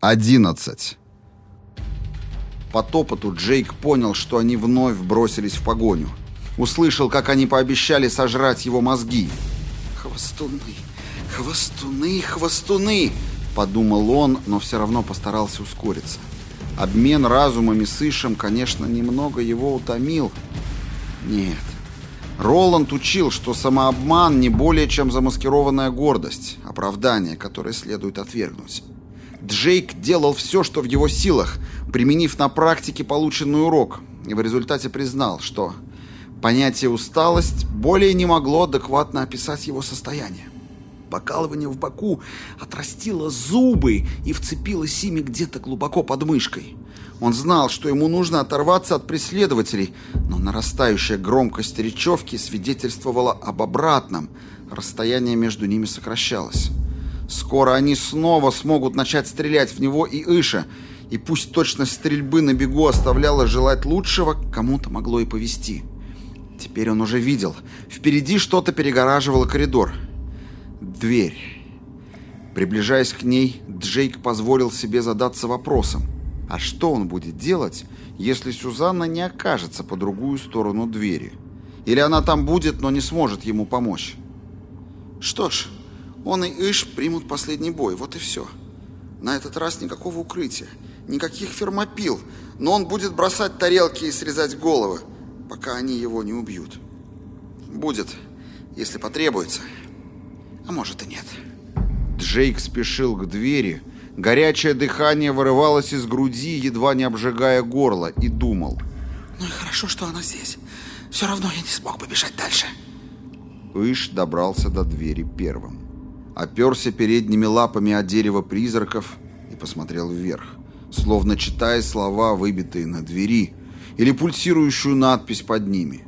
11. По топоту Джейк понял, что они вновь бросились в погоню. Услышал, как они пообещали сожрать его мозги. «Хвостуны, хвостуны, хвостуны!» Подумал он, но все равно постарался ускориться. Обмен разумами с Ишем, конечно, немного его утомил. Нет. Роланд учил, что самообман не более чем замаскированная гордость, оправдание, которое следует отвергнуть. Джейк делал все, что в его силах, применив на практике полученный урок, и в результате признал, что понятие «усталость» более не могло адекватно описать его состояние. Покалывание в боку отрастило зубы и вцепилось ими где-то глубоко под мышкой. Он знал, что ему нужно оторваться от преследователей, но нарастающая громкость речевки свидетельствовала об обратном. Расстояние между ними сокращалось. Скоро они снова смогут начать стрелять в него и Иша, и пусть точность стрельбы на бегу оставляла желать лучшего, кому-то могло и повести. Теперь он уже видел. Впереди что-то перегораживало коридор. Дверь. Приближаясь к ней, Джейк позволил себе задаться вопросом. А что он будет делать, если Сюзанна не окажется по другую сторону двери? Или она там будет, но не сможет ему помочь? Что ж, он и Иш примут последний бой, вот и все. На этот раз никакого укрытия, никаких фермопил, но он будет бросать тарелки и срезать головы, пока они его не убьют. Будет, если потребуется. А может и нет. Джейк спешил к двери. Горячее дыхание вырывалось из груди, едва не обжигая горло, и думал. «Ну и хорошо, что она здесь. Все равно я не смог побежать дальше». Иш добрался до двери первым оперся передними лапами о дерево призраков и посмотрел вверх, словно читая слова, выбитые на двери, или пульсирующую надпись под ними.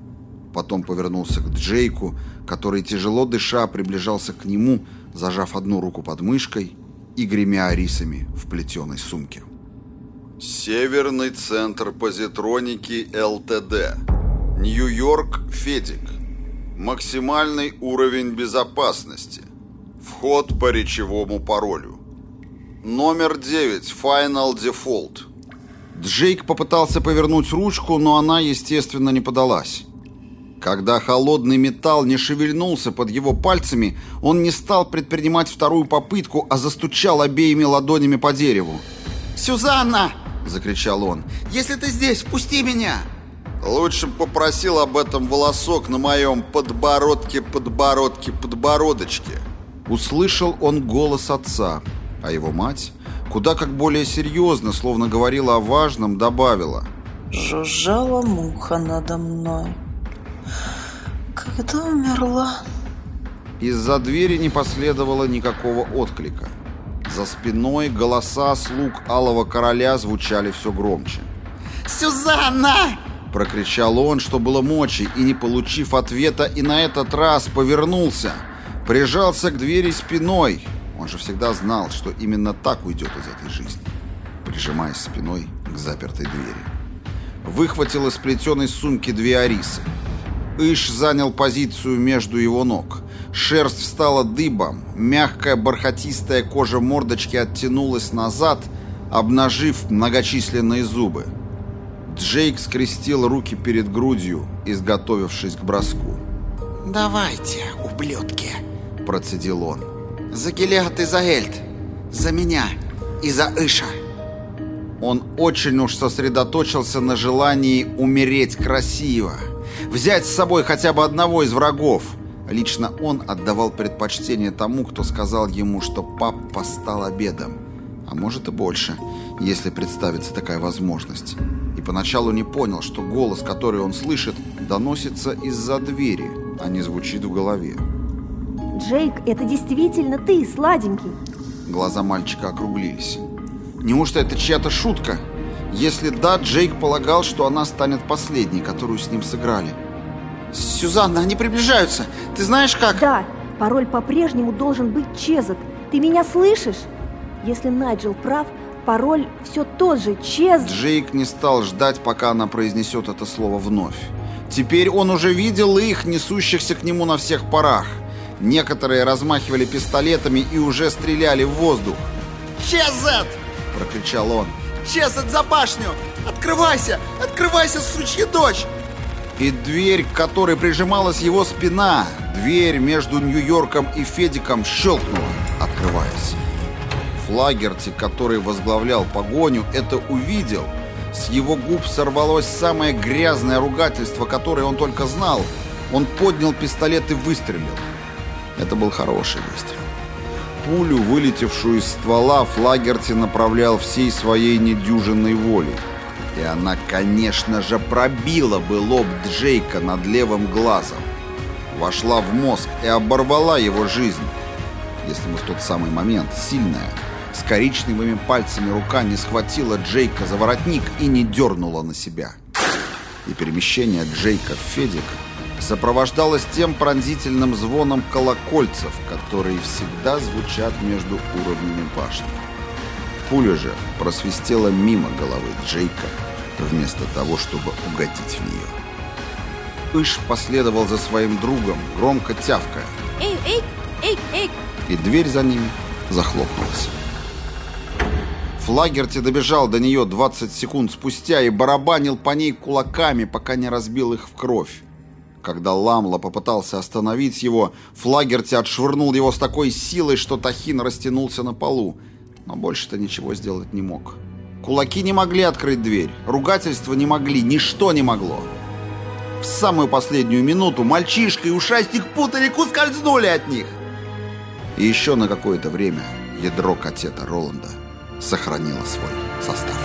Потом повернулся к Джейку, который, тяжело дыша, приближался к нему, зажав одну руку под мышкой и гремя арисами в плетеной сумке. Северный центр позитроники ЛТД. Нью-Йорк, Федик. Максимальный уровень безопасности. Вход по речевому паролю. Номер 9. Final Default. Джейк попытался повернуть ручку, но она, естественно, не подалась. Когда холодный металл не шевельнулся под его пальцами, он не стал предпринимать вторую попытку, а застучал обеими ладонями по дереву. «Сюзанна!» – закричал он. «Если ты здесь, пусти меня!» Лучше попросил об этом волосок на моем подбородке-подбородке-подбородочке. Услышал он голос отца, а его мать, куда как более серьезно, словно говорила о важном, добавила. «Жужжала муха надо мной. Когда умерла?» Из-за двери не последовало никакого отклика. За спиной голоса слуг Алого Короля звучали все громче. «Сюзанна!» – прокричал он, что было мочи, и, не получив ответа, и на этот раз повернулся – Прижался к двери спиной. Он же всегда знал, что именно так уйдет из этой жизни. Прижимаясь спиной к запертой двери. Выхватил из плетеной сумки две арисы. Иш занял позицию между его ног. Шерсть встала дыбом, мягкая бархатистая кожа мордочки оттянулась назад, обнажив многочисленные зубы. Джейк скрестил руки перед грудью, изготовившись к броску. «Давайте, ублюдки!» Процедил он. «За Гелиад и за Эльд! За меня и за Иша!» Он очень уж сосредоточился на желании умереть красиво, взять с собой хотя бы одного из врагов. Лично он отдавал предпочтение тому, кто сказал ему, что папа стал обедом. А может и больше, если представится такая возможность. И поначалу не понял, что голос, который он слышит, доносится из-за двери, а не звучит в голове. Джейк, это действительно ты, сладенький. Глаза мальчика округлились. Неужто это чья-то шутка? Если да, Джейк полагал, что она станет последней, которую с ним сыграли. «Сюзанна, они приближаются! Ты знаешь как?» «Да, пароль по-прежнему должен быть Чезок. Ты меня слышишь? Если Найджел прав, пароль все тот же, Чез...» Джейк не стал ждать, пока она произнесет это слово вновь. Теперь он уже видел их, несущихся к нему на всех парах. Некоторые размахивали пистолетами и уже стреляли в воздух. «Чезет!» — прокричал он. «Чесать за башню! Открывайся! Открывайся, сучья дочь!» И дверь, к которой прижималась его спина, дверь между Нью-Йорком и Федиком щелкнула, открываясь. Флагерти, который возглавлял погоню, это увидел. С его губ сорвалось самое грязное ругательство, которое он только знал. Он поднял пистолет и выстрелил. Это был хороший выстрел. Пулю, вылетевшую из ствола, Флагерти направлял всей своей недюжинной волей. И она, конечно же, пробила бы лоб Джейка над левым глазом. Вошла в мозг и оборвала его жизнь. Если бы в тот самый момент сильная, с коричневыми пальцами рука не схватила Джейка за воротник и не дернула на себя. И перемещение Джейка в Федика сопровождалось тем пронзительным звоном колокольцев, которые всегда звучат между уровнями башни. Пуля же просвистела мимо головы Джейка, вместо того, чтобы угодить в нее. Иш последовал за своим другом, громко тявкая. Эй, эй, эй, эй! И дверь за ними захлопнулась. Флагерти добежал до нее 20 секунд спустя и барабанил по ней кулаками, пока не разбил их в кровь. Когда Ламла попытался остановить его, Флагерти отшвырнул его с такой силой, что Тахин растянулся на полу, но больше-то ничего сделать не мог. Кулаки не могли открыть дверь, ругательства не могли, ничто не могло. В самую последнюю минуту мальчишка и ушастик путаник ускользнули от них. И еще на какое-то время ядро катета Роланда сохранило свой состав.